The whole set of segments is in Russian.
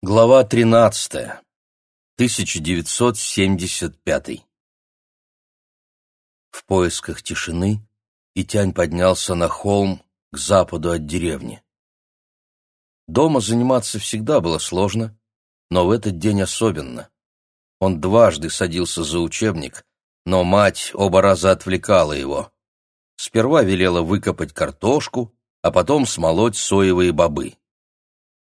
Глава 13. 1975. В поисках тишины Итянь поднялся на холм к западу от деревни. Дома заниматься всегда было сложно, но в этот день особенно. Он дважды садился за учебник, но мать оба раза отвлекала его. Сперва велела выкопать картошку, а потом смолоть соевые бобы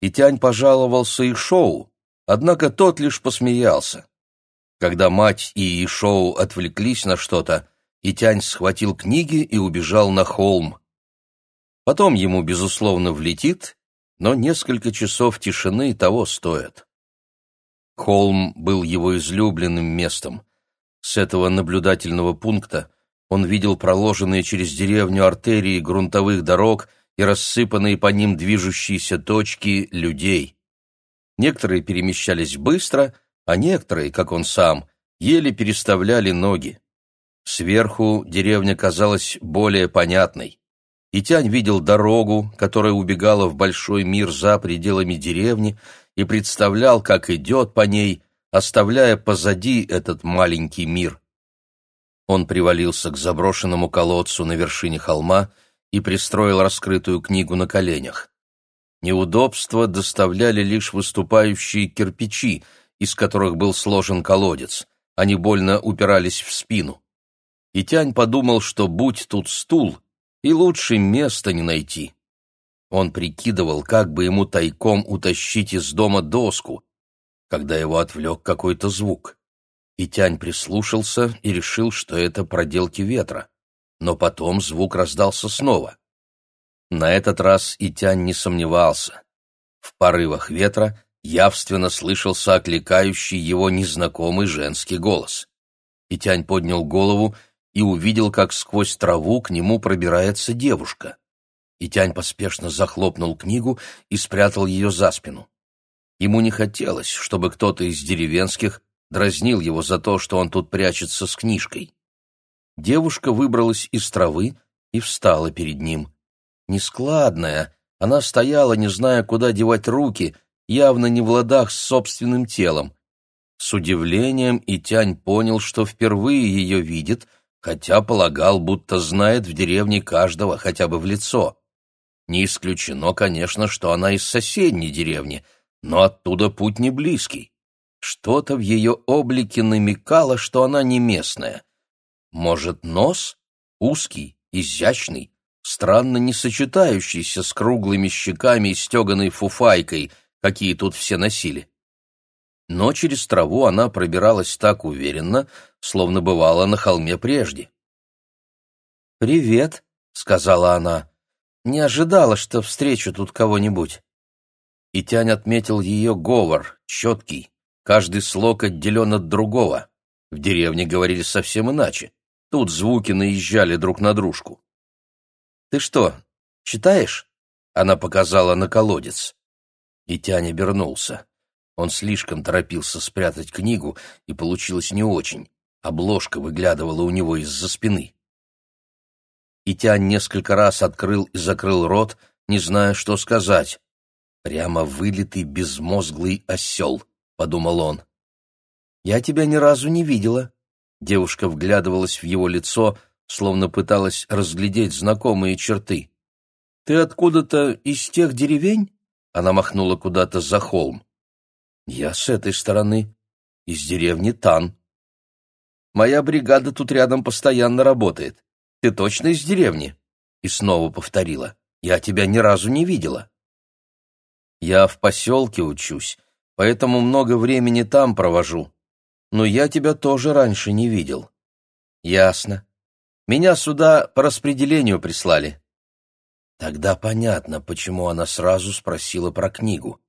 и Тянь пожаловался и Шоу, однако тот лишь посмеялся. Когда мать и Ишоу отвлеклись на что-то, Итянь схватил книги и убежал на холм. Потом ему, безусловно, влетит, но несколько часов тишины того стоят. Холм был его излюбленным местом. С этого наблюдательного пункта он видел проложенные через деревню артерии грунтовых дорог – и рассыпанные по ним движущиеся точки людей. Некоторые перемещались быстро, а некоторые, как он сам, еле переставляли ноги. Сверху деревня казалась более понятной. И Тянь видел дорогу, которая убегала в большой мир за пределами деревни, и представлял, как идет по ней, оставляя позади этот маленький мир. Он привалился к заброшенному колодцу на вершине холма и пристроил раскрытую книгу на коленях. Неудобства доставляли лишь выступающие кирпичи, из которых был сложен колодец. Они больно упирались в спину. И Тянь подумал, что будь тут стул, и лучше места не найти. Он прикидывал, как бы ему тайком утащить из дома доску, когда его отвлек какой-то звук. И Тянь прислушался и решил, что это проделки ветра но потом звук раздался снова. На этот раз Итянь не сомневался. В порывах ветра явственно слышался окликающий его незнакомый женский голос. Итянь поднял голову и увидел, как сквозь траву к нему пробирается девушка. Итянь поспешно захлопнул книгу и спрятал ее за спину. Ему не хотелось, чтобы кто-то из деревенских дразнил его за то, что он тут прячется с книжкой. Девушка выбралась из травы и встала перед ним. Нескладная, она стояла, не зная, куда девать руки, явно не в ладах с собственным телом. С удивлением Итянь понял, что впервые ее видит, хотя полагал, будто знает в деревне каждого хотя бы в лицо. Не исключено, конечно, что она из соседней деревни, но оттуда путь не близкий. Что-то в ее облике намекало, что она не местная — может, нос? Узкий, изящный, странно не сочетающийся с круглыми щеками и стеганой фуфайкой, какие тут все носили. Но через траву она пробиралась так уверенно, словно бывала на холме прежде. «Привет», — сказала она. «Не ожидала, что встречу тут кого-нибудь». И Тянь отметил ее говор, четкий, каждый слог отделен от другого. В деревне говорили совсем иначе. Тут звуки наезжали друг на дружку. «Ты что, читаешь?» Она показала на колодец. И Тянь обернулся. Он слишком торопился спрятать книгу, и получилось не очень. Обложка выглядывала у него из-за спины. И Тянь несколько раз открыл и закрыл рот, не зная, что сказать. «Прямо вылитый безмозглый осел», — подумал он. «Я тебя ни разу не видела», Девушка вглядывалась в его лицо, словно пыталась разглядеть знакомые черты. «Ты откуда-то из тех деревень?» Она махнула куда-то за холм. «Я с этой стороны, из деревни Тан. Моя бригада тут рядом постоянно работает. Ты точно из деревни?» И снова повторила. «Я тебя ни разу не видела». «Я в поселке учусь, поэтому много времени там провожу но я тебя тоже раньше не видел». «Ясно. Меня сюда по распределению прислали». Тогда понятно, почему она сразу спросила про книгу.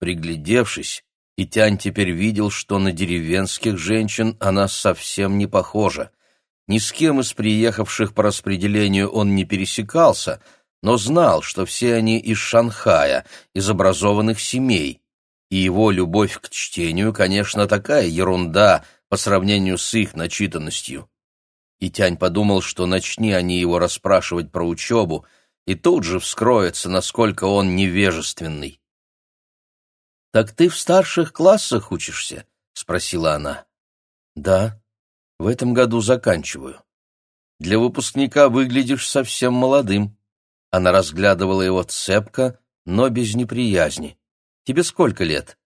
Приглядевшись, Итянь теперь видел, что на деревенских женщин она совсем не похожа. Ни с кем из приехавших по распределению он не пересекался, но знал, что все они из Шанхая, из образованных семей, и его любовь к чтению, конечно, такая ерунда по сравнению с их начитанностью. И Тянь подумал, что начни они его расспрашивать про учебу, и тут же вскроется, насколько он невежественный. «Так ты в старших классах учишься?» — спросила она. «Да, в этом году заканчиваю. Для выпускника выглядишь совсем молодым». Она разглядывала его цепко, но без неприязни. «Тебе сколько лет?»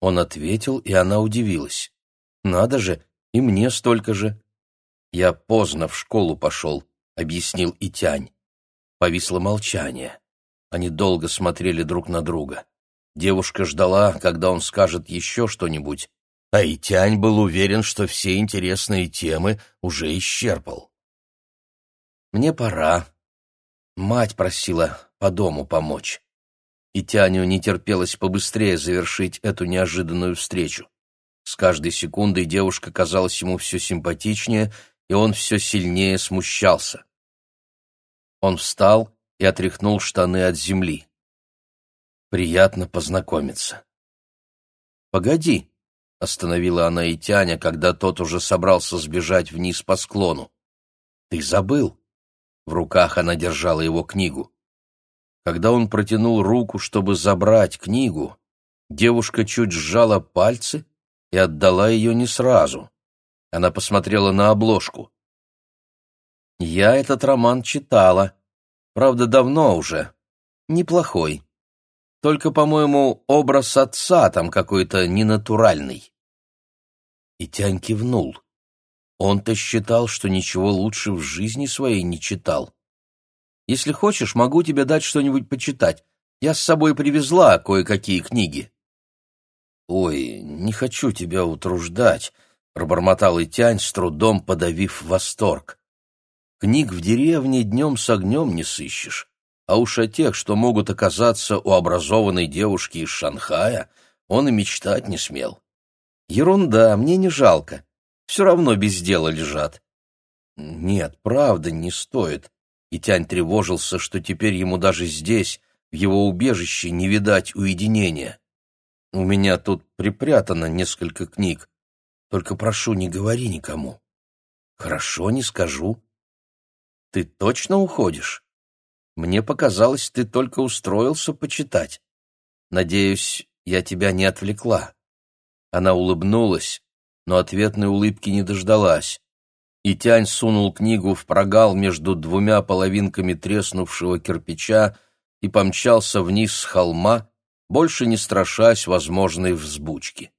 Он ответил, и она удивилась. «Надо же, и мне столько же». «Я поздно в школу пошел», — объяснил Итянь. Повисло молчание. Они долго смотрели друг на друга. Девушка ждала, когда он скажет еще что-нибудь, а Итянь был уверен, что все интересные темы уже исчерпал. «Мне пора. Мать просила по дому помочь». И Тяню не терпелось побыстрее завершить эту неожиданную встречу. С каждой секундой девушка казалась ему все симпатичнее, и он все сильнее смущался. Он встал и отряхнул штаны от земли. Приятно познакомиться. «Погоди», — остановила она и Тяня, когда тот уже собрался сбежать вниз по склону. «Ты забыл». В руках она держала его книгу. Когда он протянул руку, чтобы забрать книгу, девушка чуть сжала пальцы и отдала ее не сразу. Она посмотрела на обложку. «Я этот роман читала. Правда, давно уже. Неплохой. Только, по-моему, образ отца там какой-то ненатуральный. И Тянь кивнул. Он-то считал, что ничего лучше в жизни своей не читал. Если хочешь, могу тебе дать что-нибудь почитать. Я с собой привезла кое-какие книги. Ой, не хочу тебя утруждать, пробормотал Итянь, с трудом подавив восторг. Книг в деревне днем с огнем не сыщешь а уж о тех, что могут оказаться у образованной девушки из Шанхая, он и мечтать не смел. Ерунда, мне не жалко. Все равно без дела лежат. Нет, правда, не стоит. И Тянь тревожился, что теперь ему даже здесь, в его убежище, не видать уединения. У меня тут припрятано несколько книг. Только прошу, не говори никому. Хорошо, не скажу. Ты точно уходишь? Мне показалось, ты только устроился почитать. Надеюсь, я тебя не отвлекла». Она улыбнулась, но ответной улыбки не дождалась. И Тянь сунул книгу в прогал между двумя половинками треснувшего кирпича и помчался вниз с холма, больше не страшась возможной взбучки.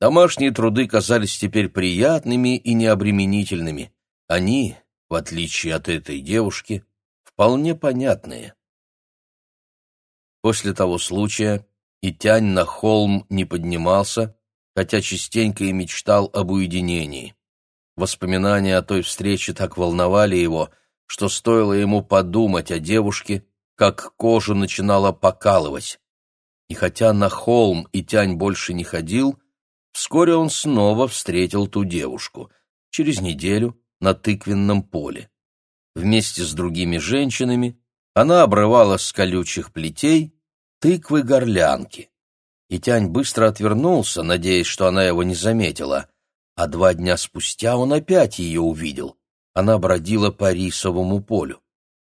Домашние труды казались теперь приятными и необременительными. Они, в отличие от этой девушки, вполне понятные. После того случая и тянь на холм не поднимался, хотя частенько и мечтал об уединении. Воспоминания о той встрече так волновали его, что стоило ему подумать о девушке, как кожу начинала покалывать. И хотя на холм и тянь больше не ходил, вскоре он снова встретил ту девушку, через неделю на тыквенном поле. Вместе с другими женщинами она обрывала с колючих плетей тыквы-горлянки. И Тянь быстро отвернулся, надеясь, что она его не заметила, а два дня спустя он опять ее увидел. Она бродила по рисовому полю.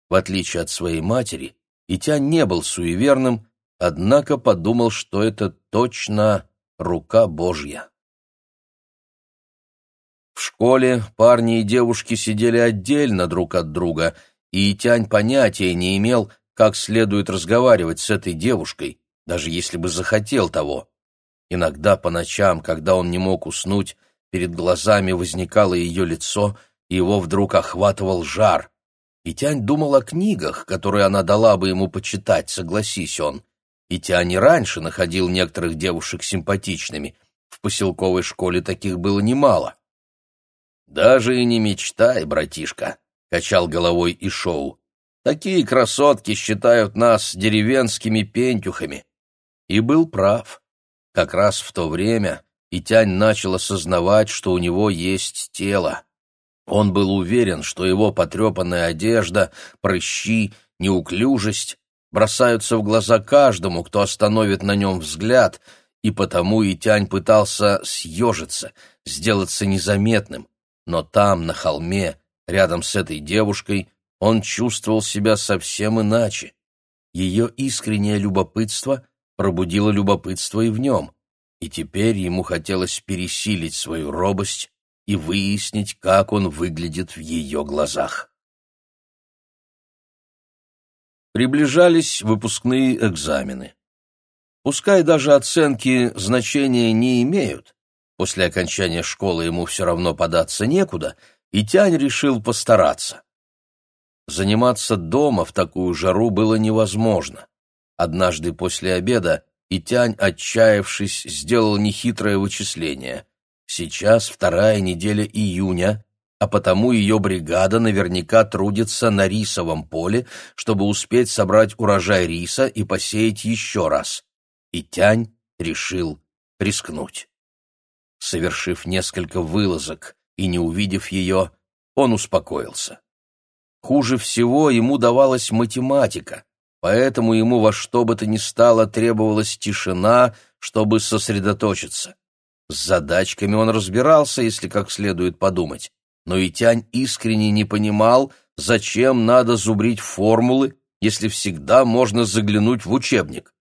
В отличие от своей матери, Итянь не был суеверным, однако подумал, что это точно рука Божья. В школе парни и девушки сидели отдельно друг от друга, и Тянь понятия не имел, как следует разговаривать с этой девушкой, даже если бы захотел того. Иногда по ночам, когда он не мог уснуть, перед глазами возникало ее лицо, и его вдруг охватывал жар. И Тянь думал о книгах, которые она дала бы ему почитать, согласись он. И Тянь и раньше находил некоторых девушек симпатичными. В поселковой школе таких было немало. «Даже и не мечтай, братишка», — качал головой и шоу. «Такие красотки считают нас деревенскими пентюхами». И был прав. Как раз в то время Итянь начал осознавать, что у него есть тело. Он был уверен, что его потрепанная одежда, прыщи, неуклюжесть бросаются в глаза каждому, кто остановит на нем взгляд, и потому Итянь пытался съежиться, сделаться незаметным, но там, на холме, рядом с этой девушкой, он чувствовал себя совсем иначе. Ее искреннее любопытство пробудило любопытство и в нем, и теперь ему хотелось пересилить свою робость и выяснить, как он выглядит в ее глазах. Приближались выпускные экзамены. Пускай даже оценки значения не имеют, после окончания школы ему все равно податься некуда, и Тянь решил постараться. Заниматься дома в такую жару было невозможно. Однажды после обеда Итянь, отчаявшись, сделал нехитрое вычисление. Сейчас вторая неделя июня, а потому ее бригада наверняка трудится на рисовом поле, чтобы успеть собрать урожай риса и посеять еще раз. Итянь решил рискнуть. Совершив несколько вылазок и не увидев ее, он успокоился. Хуже всего ему давалась математика, поэтому ему во что бы то ни стало требовалась тишина, чтобы сосредоточиться. С задачками он разбирался, если как следует подумать, но и Тянь искренне не понимал, зачем надо зубрить формулы, если всегда можно заглянуть в учебник.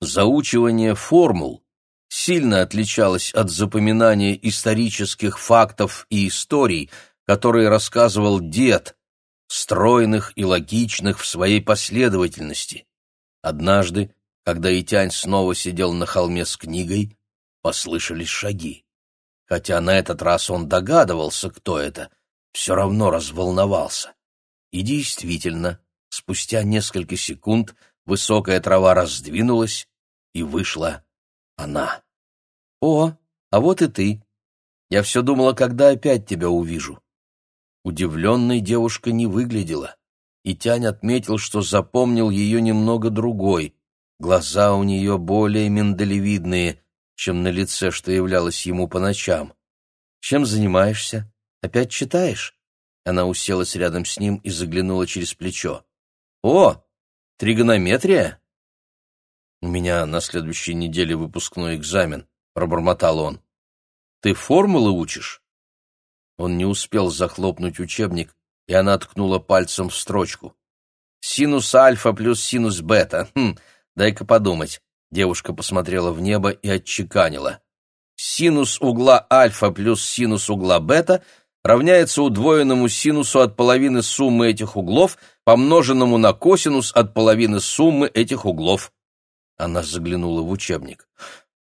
Заучивание формул сильно отличалось от запоминания исторических фактов и историй, которые рассказывал дед, стройных и логичных в своей последовательности. Однажды, когда Итянь снова сидел на холме с книгой, послышались шаги. Хотя на этот раз он догадывался, кто это, все равно разволновался. И действительно, спустя несколько секунд высокая трава раздвинулась, и вышла она. «О, а вот и ты. Я все думала, когда опять тебя увижу». Удивленной девушка не выглядела, и Тянь отметил, что запомнил ее немного другой. Глаза у нее более миндалевидные, чем на лице, что являлось ему по ночам. «Чем занимаешься? Опять читаешь?» Она уселась рядом с ним и заглянула через плечо. «О, тригонометрия?» «У меня на следующей неделе выпускной экзамен», — пробормотал он. «Ты формулы учишь?» Он не успел захлопнуть учебник, и она ткнула пальцем в строчку. «Синус альфа плюс синус бета. Хм, дай-ка подумать». Девушка посмотрела в небо и отчеканила. «Синус угла альфа плюс синус угла бета равняется удвоенному синусу от половины суммы этих углов, помноженному на косинус от половины суммы этих углов». Она заглянула в учебник.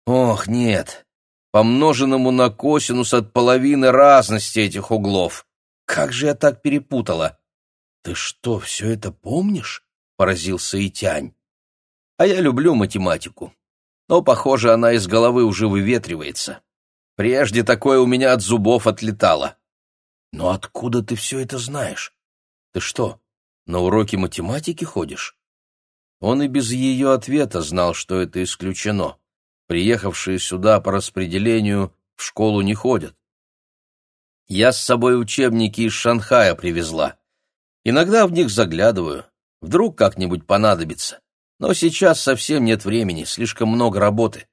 «Ох, нет, помноженному на косинус от половины разности этих углов. Как же я так перепутала? Ты что, все это помнишь? Поразился Итянь. А я люблю математику. Но, похоже, она из головы уже выветривается. Прежде такое у меня от зубов отлетало. Но откуда ты все это знаешь? Ты что, на уроки математики ходишь? Он и без ее ответа знал, что это исключено. Приехавшие сюда по распределению в школу не ходят. Я с собой учебники из Шанхая привезла. Иногда в них заглядываю. Вдруг как-нибудь понадобится. Но сейчас совсем нет времени, слишком много работы.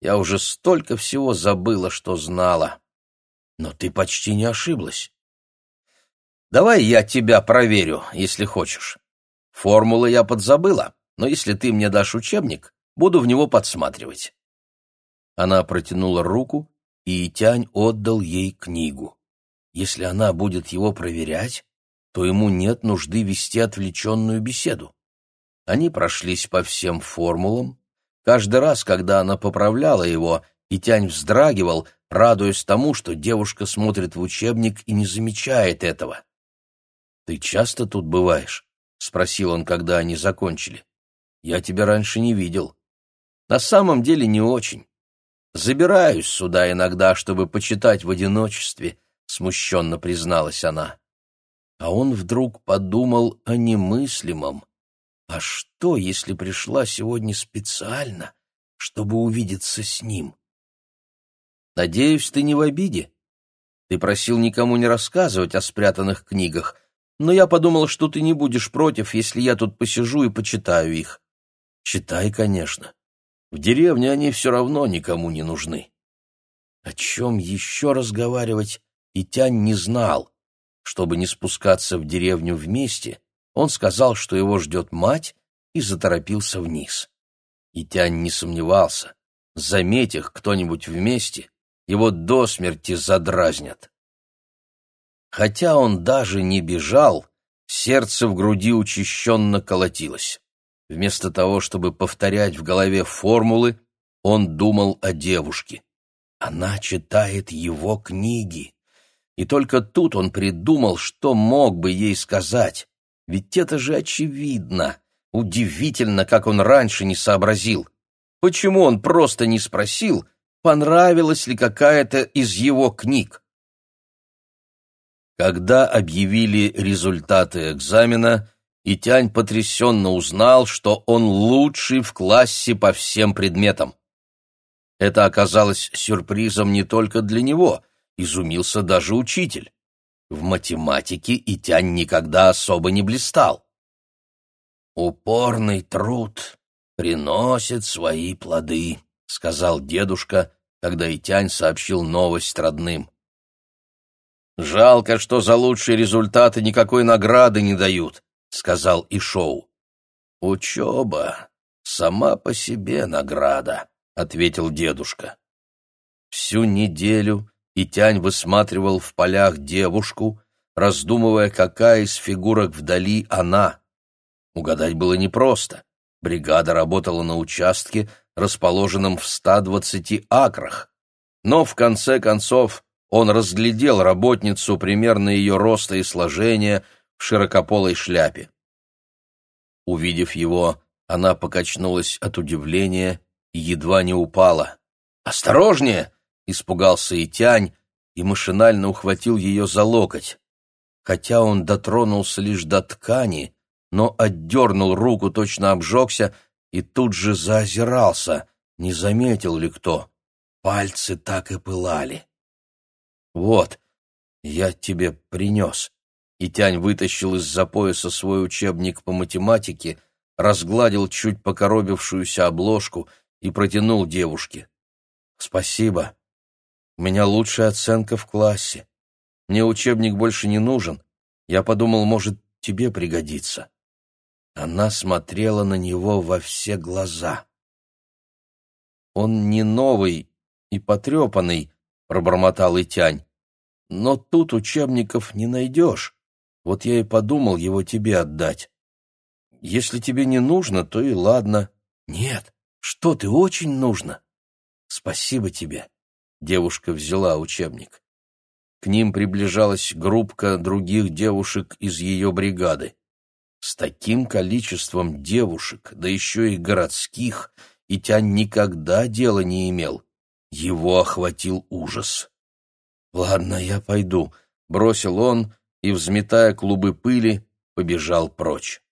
Я уже столько всего забыла, что знала. Но ты почти не ошиблась. Давай я тебя проверю, если хочешь. Формулы я подзабыла, но если ты мне дашь учебник, буду в него подсматривать. Она протянула руку, и Тянь отдал ей книгу. Если она будет его проверять, то ему нет нужды вести отвлеченную беседу. Они прошлись по всем формулам. Каждый раз, когда она поправляла его, и Тянь вздрагивал, радуясь тому, что девушка смотрит в учебник и не замечает этого. «Ты часто тут бываешь?» — спросил он, когда они закончили. «Я тебя раньше не видел». «На самом деле не очень. Забираюсь сюда иногда, чтобы почитать в одиночестве, смущенно призналась она. А он вдруг подумал о немыслимом. А что, если пришла сегодня специально, чтобы увидеться с ним? Надеюсь, ты не в обиде. Ты просил никому не рассказывать о спрятанных книгах, но я подумал, что ты не будешь против, если я тут посижу и почитаю их. Читай, конечно. В деревне они все равно никому не нужны. О чем еще разговаривать и Тянь не знал. Чтобы не спускаться в деревню вместе, он сказал, что его ждет мать, и заторопился вниз. И Тянь не сомневался. Заметь их кто-нибудь вместе, его до смерти задразнят. Хотя он даже не бежал, сердце в груди учащенно колотилось. Вместо того, чтобы повторять в голове формулы, он думал о девушке. Она читает его книги. И только тут он придумал, что мог бы ей сказать. Ведь это же очевидно. Удивительно, как он раньше не сообразил. Почему он просто не спросил, понравилась ли какая-то из его книг? Когда объявили результаты экзамена, Итянь потрясенно узнал, что он лучший в классе по всем предметам. Это оказалось сюрпризом не только для него, изумился даже учитель. В математике Итянь никогда особо не блистал. «Упорный труд приносит свои плоды», — сказал дедушка, когда Итянь сообщил новость родным. «Жалко, что за лучшие результаты никакой награды не дают», — сказал Ишоу. «Учеба сама по себе награда», — ответил дедушка. Всю неделю Итянь высматривал в полях девушку, раздумывая, какая из фигурок вдали она. Угадать было непросто. Бригада работала на участке, расположенном в 120 акрах. Но, в конце концов, он разглядел работницу примерно ее роста и сложения в широкополой шляпе. Увидев его, она покачнулась от удивления и едва не упала. «Осторожнее!» — испугался Итянь и машинально ухватил ее за локоть. Хотя он дотронулся лишь до ткани, но отдернул руку, точно обжегся, и тут же заозирался, не заметил ли кто. Пальцы так и пылали. «Вот, я тебе принес». И Тянь вытащил из-за пояса свой учебник по математике, разгладил чуть покоробившуюся обложку и протянул девушке. «Спасибо. У меня лучшая оценка в классе. Мне учебник больше не нужен. Я подумал, может, тебе пригодится». Она смотрела на него во все глаза. Он не новый и потрепанный, — пробормотал Итянь. «Но тут учебников не найдешь. Вот я и подумал его тебе отдать. Если тебе не нужно, то и ладно. Нет, что ты, очень нужно. Спасибо тебе». Девушка взяла учебник. К ним приближалась группка других девушек из ее бригады. С таким количеством девушек, да еще и городских, Итянь никогда дела не имел. Его охватил ужас. «Ладно, я пойду», — бросил он и, взметая клубы пыли, побежал прочь.